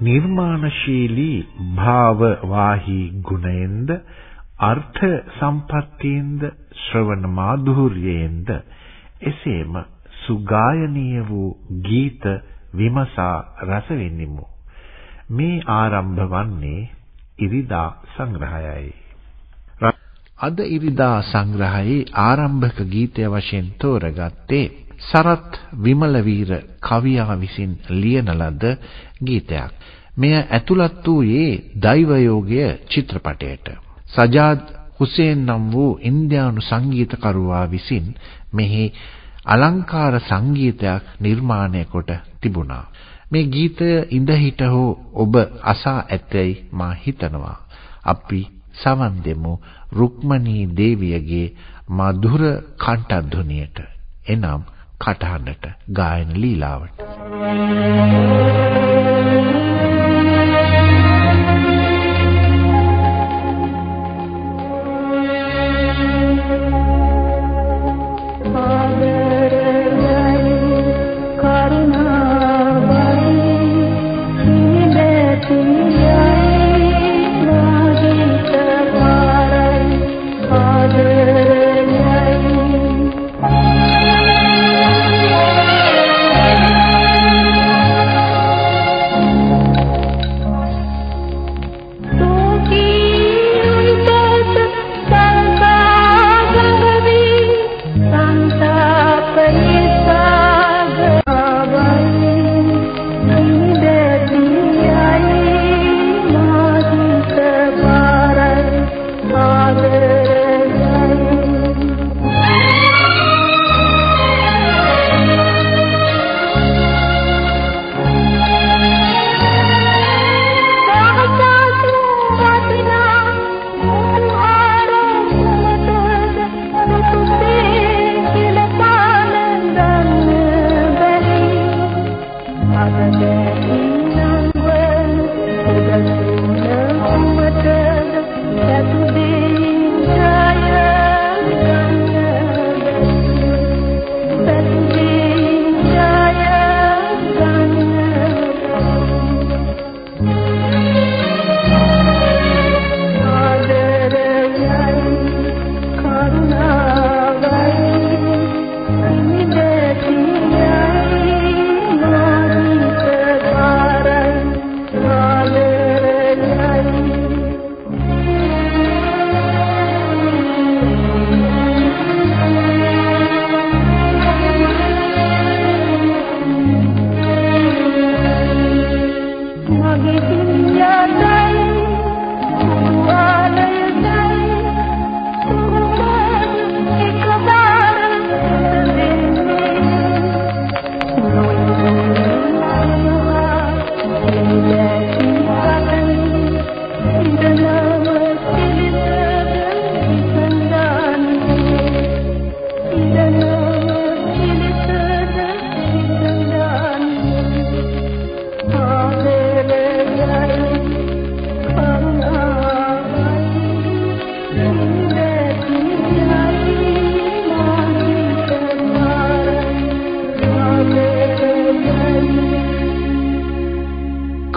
නිර්මාණශීලී භාව වාහි ගුණයෙන්ද අර්ථ සම්පත්තියෙන්ද ශ්‍රවණ මාධුර්යයෙන්ද එසේම සුගායනීය වූ ගීත විමසා රස විඳිමු. මේ ආරම්භ වන්නේ ඉරිදා සංග්‍රහයයි. අද ඉරිදා සංග්‍රහයේ ආරම්භක ගීතය වශයෙන් තෝරගත්තේ සරත් විමලවීර කවියා විසින් ලියන ලද ගීතයක්. මෙය ඇතුළත් වූයේ දෛවයෝගය චිත්‍රපටයට. සජාද් හුසේන් නම් වූ ඉන්දියානු සංගීතකරුවා විසින් මෙහි අලංකාර සංගීතයක් නිර්මාණය කොට තිබුණා. මේ ගීතය ඉඳ හිට හෝ ඔබ අසා ඇතැයි මා හිතනවා. අපි සවන් දෙමු රුක්මනී දේවියගේ මధుර කණ්ඨධ්වනියට. එනම් කටහඬට ගායන ලීලාවට.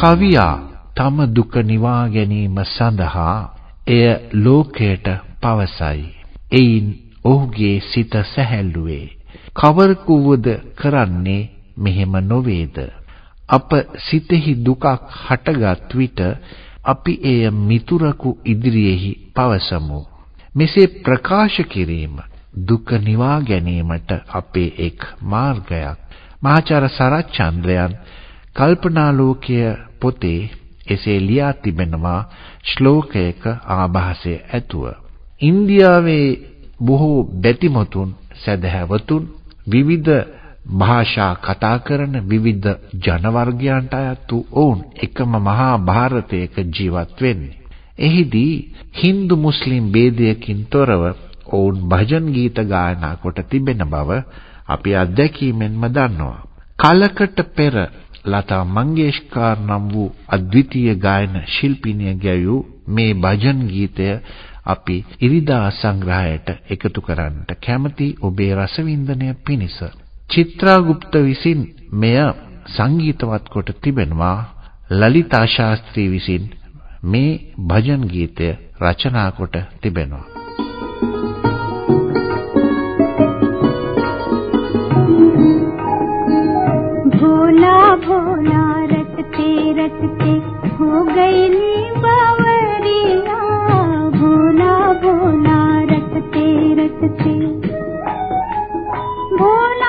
කවියා තම දුක නිවා ගැනීම සඳහා එය ලෝකයට පවසයි. එයින් ඔහුගේ සිත සැහැල්ලුවේ. කවරකු වුවද කරන්නේ මෙහෙම නොවේද? අප සිතෙහි දුකක් හටගත් විට අපි එය මිතුරකු ඉදිරියේහි පවසමු. මෙසේ ප්‍රකාශ කිරීම දුක නිවා ගැනීමට අපේ එක් මාර්ගයක්. මහාචාර්ය සරච්චන්ද්‍රයන් කල්පනාලෝකය පොතේ එසේ ලියා තිබෙනවා ශ්ලෝකයක ආభాසය ඇතුව. ඉන්දියාවේ බොහෝ බැතිමතුන් සැදැහැවතුන් විවිධ භාෂා කතා කරන විවිධ ජන වර්ගයන්ට අයත් වූ ඔවුන් එකම මහා භාරතයක ජීවත් වෙන්නේ. එහිදී Hindu Muslim ભેදයකින් තොරව ඔවුන් භජන් ගීත ගායනා කොට තිබෙන බව අපි අත්දැකීමෙන්ම දන්නවා. කලකට පෙර ලතා මංගেশකර් නම් වූ අද්විතීය ගායන ශිල්පිනිය ගැයූ මේ භජන් ගීතය අපි ඉරිදා සංග්‍රහයට එකතු කරන්නට කැමති ඔබේ රසවින්දනය පිණිස. චිත්‍රා ගුප්ත විසින් මෙය සංගීතවත් කොට තිබෙනවා. ලලිතා ශාස්ත්‍රී විසින් මේ භජන් ගීතය රචනා කොට තිබෙනවා. रखते हो गई बावरिया भोला भोला रखते रखते भोला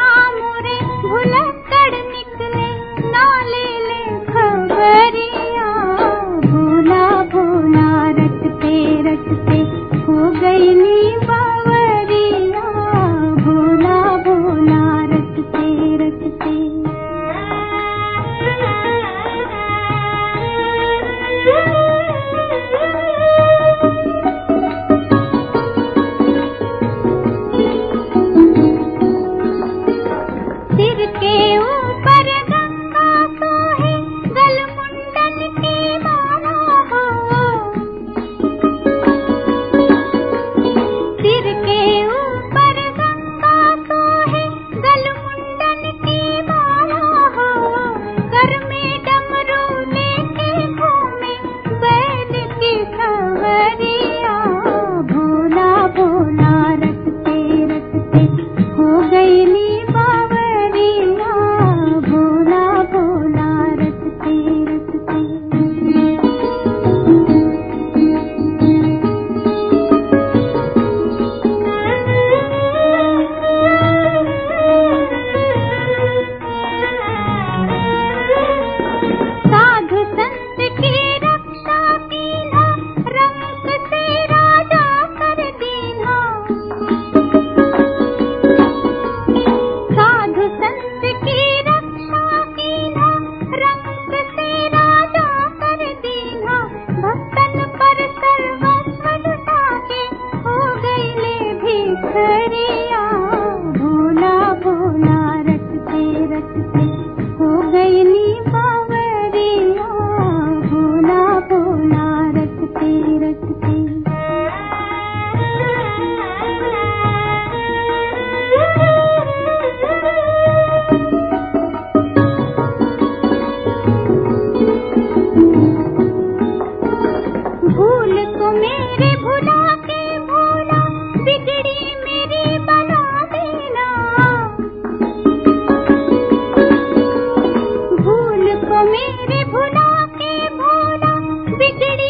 बिगड़ी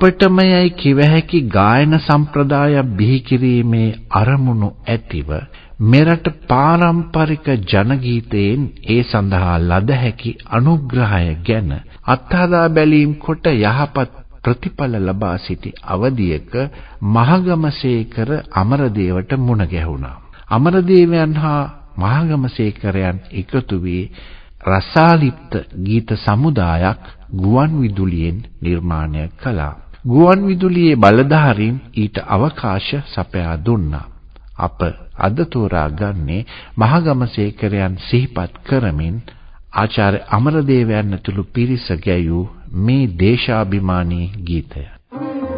අපටමයයි කිව හැකි ගායන සම්ප්‍රදායක් බිහි කිරීමේ අරමුණු ඇතිව මෙරට පාරම්පරික ජන ගීතයෙන් ඒ සඳහා ලද හැකි අනුග්‍රහය ගැන අත්හදා බැලීම් කොට යහපත් ප්‍රතිඵල ලබා සිටි අවධියක මහගමසේකර අමරදේවට මුණ ගැහුණා. අමරදේවයන් හා මහගමසේකරයන් එකතු වී රසාලිප්ත ගීත සමුදායක් ගුවන් විදුලියෙන් නිර්මාණය කළා. ගුවන් විදුලියේ බලධාරීන් ඊට අවකාශ සපයා දුන්නා. අප අද තෝරා ගන්නේ මහගමසේකරයන් සිහිපත් කරමින් ආචාර්ය අමරදේවයන් ඇතුළු පිරිස ගැයූ මේ දේශාභිමානී ගීතය. Sirinivi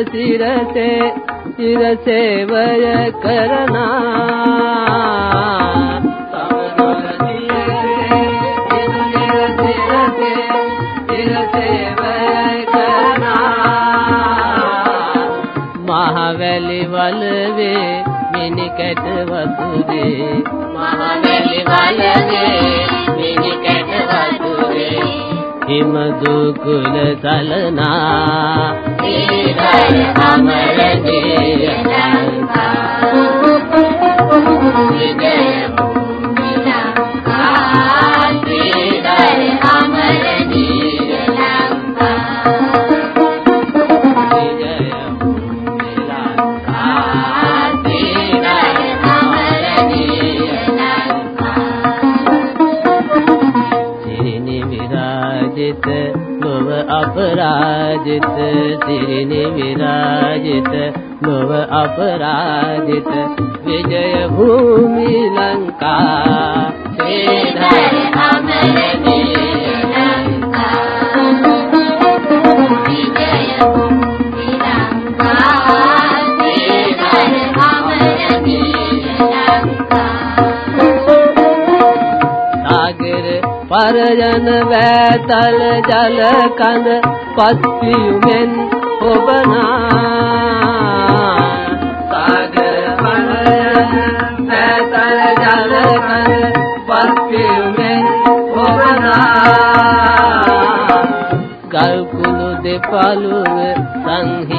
ලංකා විජය භූමි ලංකා ශ්‍රීධර අමරණීය ලංකා සමනොල පියසේ ඉදු නිල සිරසේ ඉරසේවය කරනා සමනොල පියසේ ඉදු නිල සිරසේ ඉරසේවය කරනා. මහවැලි වලවේ මිනිකැට වතුරේ. මහවැලි වලවේ මිනිකැට වතුරේ. හිම දුකුල සලනා. ශ්‍රීධර भव अपराजित तिरिनि विराजित भव अपराजित विजय भूमि लङ्का लका। පරයන වැතල ජල කඳ පත්වියුමෙන් ඔබනා සාගර පරයන වැතල ජල කඳ පත්වියුමෙන් ඔබනා ගල්කුළු දෙපළුව සංහිඳි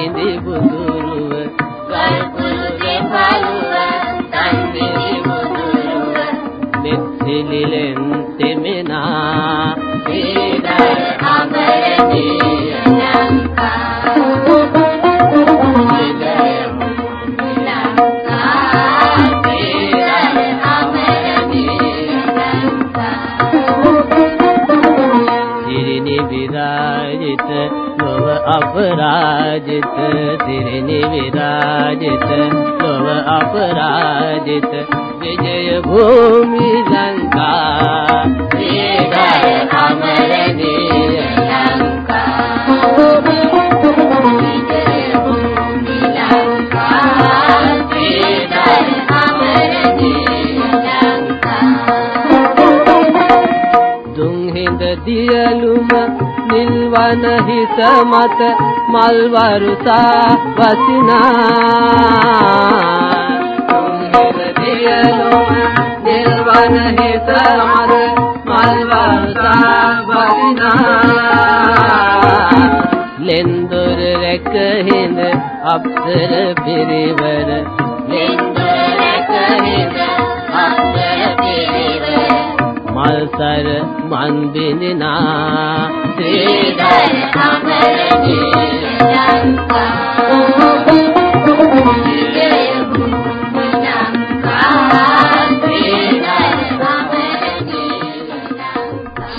विराजराजित विजयभूमि මත මල් වරුසා වසිනා. දුම්හිඳ දියලුම නිල්වන හිස මත මල් වරුසා වසිනා. ලෙන්දොර රැක හිඳ අප්සර පිරිවර ලංකා ශ්‍රීධර අමරණීය ලංකා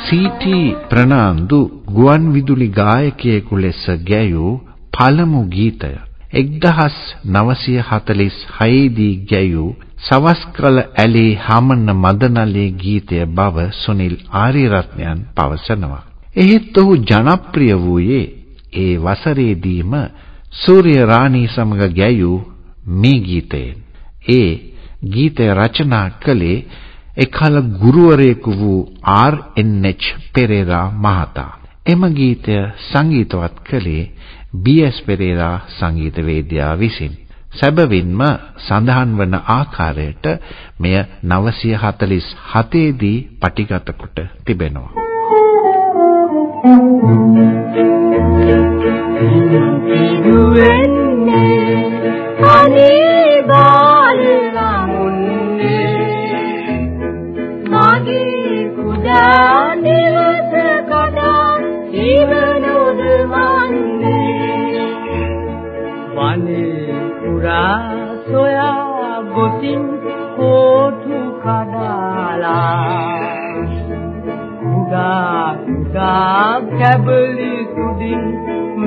සීටි ප්‍රනාන්දු ගුවන් විදුලි ගායකයෙකු ලෙස ගැයූ පළමු ගීතය. 1946 දී ගැයූ සවස් කල ඇලේ හමන මදනලේ ගීතය බව සුනිල් ආරියරත්නයන් පවසනවා. එහෙත් ඔහු ජනප්‍රිය වූයේ ඒ වසරේදීම සූර්ය රාණී සමග ගැයූ මේ ගීතයෙන්. ඒ ගීතය රචනා කළේ එකල ගුරුවරයෙකු වූ ආර්.එන්.එච්. පෙරේරා මහතා. එම ගීතය සංගීතවත් කළේ බී.එස්. පෙරේරා සංගීතවේදියා විසින්. සැබවින්ම සඳහන් වන ආකාරයට මෙය 947 දී පටිගත කොට තිබෙනවා. අනේ බාලගමුන්නේ පුරා සොයා ගොතින් කෝටු කඩාලා කුඩා කුඩා කැබලි සුදින්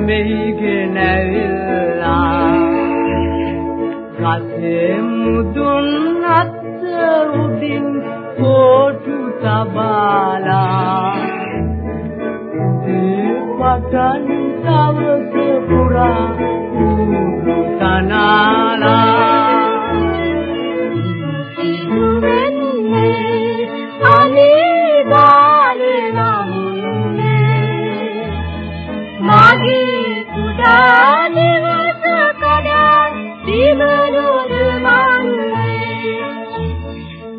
මෙහිගෙන ඇවිල්ලා ගසේ මුදුන් අත් උදින් කෝටු තබාලා පටන් සවස පුරා තනාලා අනේ බාලනමුනේ මාගේ කුඩා නිවස කඩා දිවලොද මන්නේ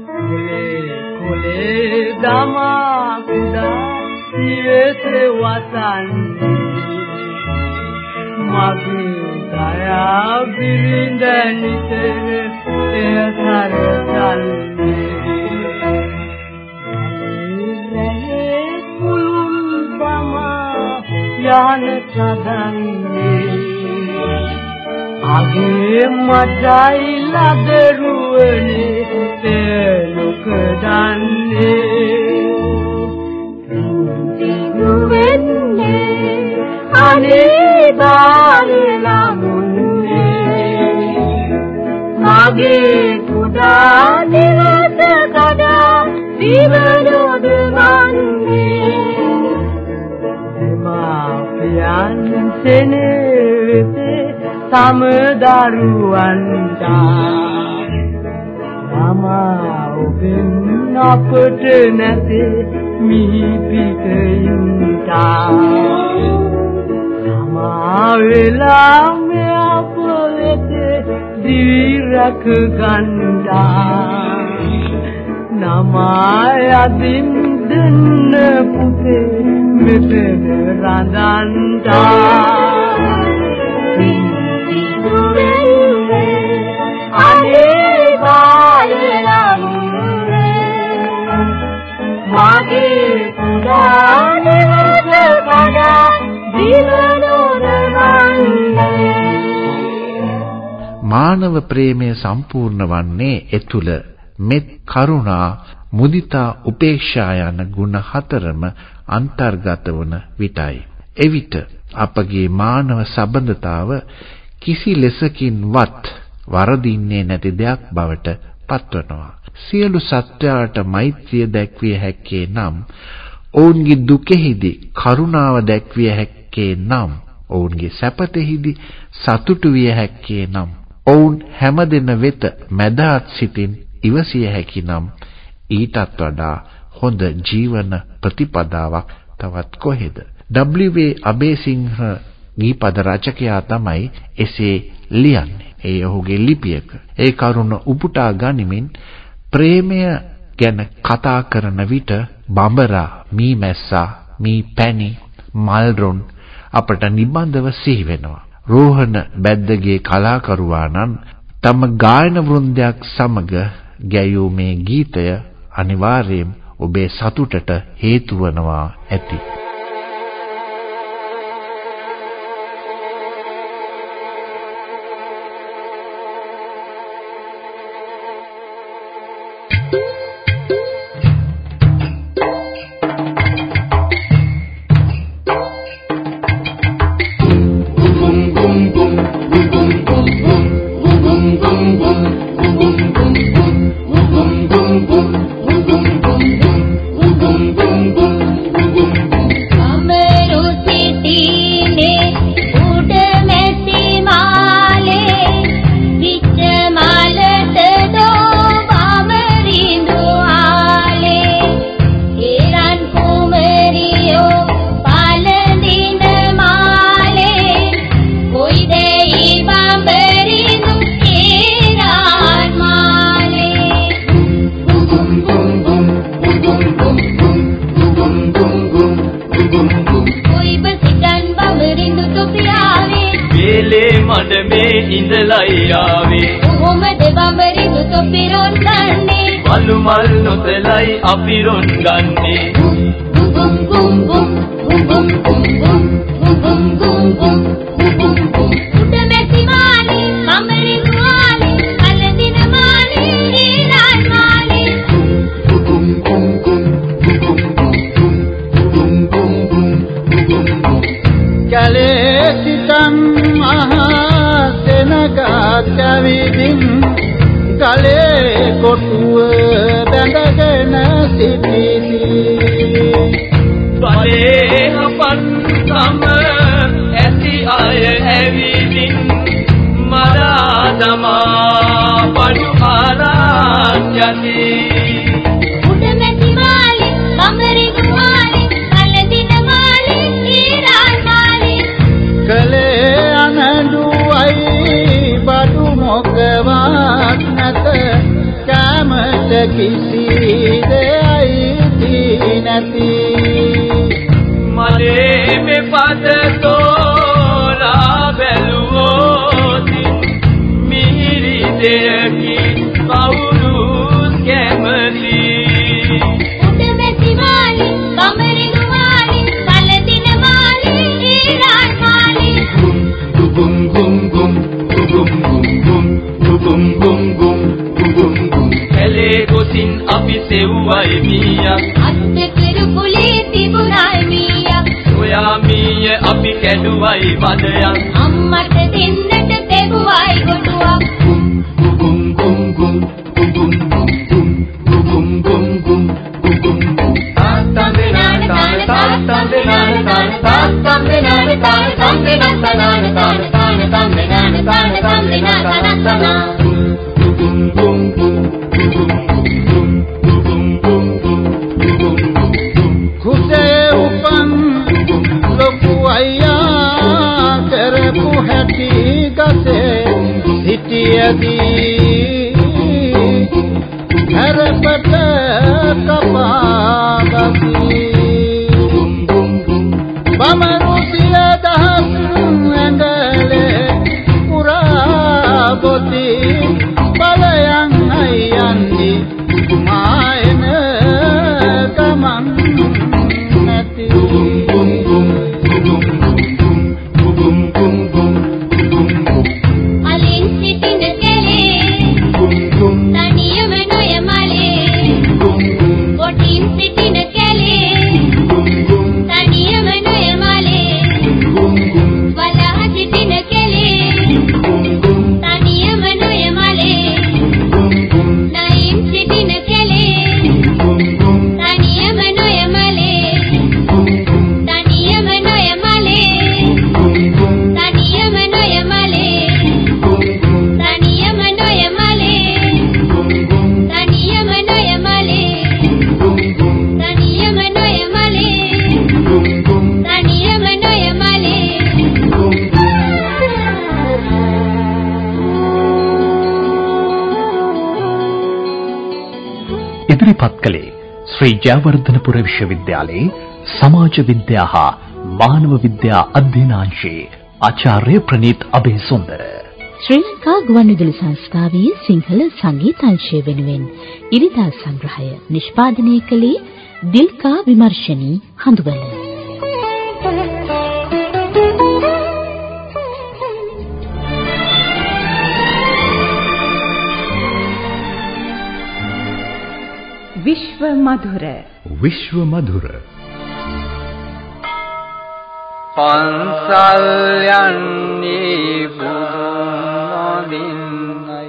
කුලේ කුලේ දමා කුඩා සියසේ වසන්නේ මගේ දයා බිරිඳ නිතර එය තමා යන සදන්නේ අගේ මඩයි ලදරුවනේ තේලුක දන්නේ වෙන්නේ අනේ බාලනමුනේ මාගේ කුඩා නිවස කඩා දිවලොද මන්නේ දෙමාපියන් සෙනෙවිතේ තම දරුවන්ට ළමා ඔබෙන් අපට නැතේ මිහි පිටින්ට සමා වෙලා මේ අප වෙත දිවිරක ගන්නා. නමය අදින් දෙන්න පුතේ මෙතන රඳන්තා මානව ප්‍රේමය සම්පූර්ණ වන්නේ එතුල මෙත් කරුණා මුදිතා උපේක්ෂා යන ගුණ හතරම අන්තර්ගත වන විටයි. එවිට අපගේ මානව සබඳතාව කිසි ලෙසකින්වත් වරදින්නේ නැති දෙයක් බවට පත්වනවා. සියලු සත්වයාට මෛත්‍රිය දැක්විය හැක්කේ නම් ඔවුන්ගේ දුකෙහිදී කරුණාව දැක්විය හැක්කේ නම් ඔවුන්ගේ සැපතෙහිදී සතුටු විය හැක්කේ නම් ඔවුන් හැමදෙන වෙත මැදහත් සිතින් ඉවසිය හැකි නම් ඊටත් වඩා හොඳ ජීවන ප්‍රතිපදාවක් තවත් කොහෙද? W.A. අබේසිංහ ගීපද රචකයා තමයි එසේ ලියන්නේ. ඒ ඔහුගේ ලිපියක. ඒ කරුණ උපුටා ගනිමින් ප්‍රේමය ගැන කතා කරන විට බඹරා, මීමැස්සා, මී පැණි, මල්රොන් අපට නිබඳව සිහි වෙනවා. රෝහණ බැද්දගේ කලාකරුවා නම් තම ගායන වෘන්දයක් සමග ගැයූ මේ ගීතය අනිවාර්යයෙන් ඔබේ සතුටට හේතු වනවා ඇති. ඉඳලයි ආවේ. කොහොමද බඹරිඳු තොපිරොන් කන්නේ වලු මල් නොතලයි අපි රොන් ගන්නේ උඩ මැසි මාලේ Eu a minha me. ශ්‍රී ජයවර්ධනපුර විශ්වවිද්‍යාලයේ සමාජ විද්‍යා හා මානව විද්‍යා අධ්‍යනාංශයේ ආචාර්ය ප්‍රනීත් අබේසුන්දර. ශ්‍රී ලංකා ගුවන්විදුලි සංස්ථාවේ සිංහල සංගීත අංශය වෙනුවෙන් ඉරිදා සංග්‍රහය නිෂ්පාදනය කළේ දිල්කා විමර්ශනී හඳුබල විශ්ව මధుර විශ්ව මధుර පන්සල් යන්නේ බුදුමදින්නයි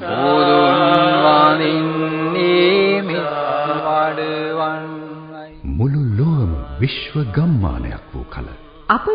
බුදුන් වඳින්නේ මිත් වඩවන්නයි මුළු ලොවම විශ්ව ගම්මානයක් වූ කල අප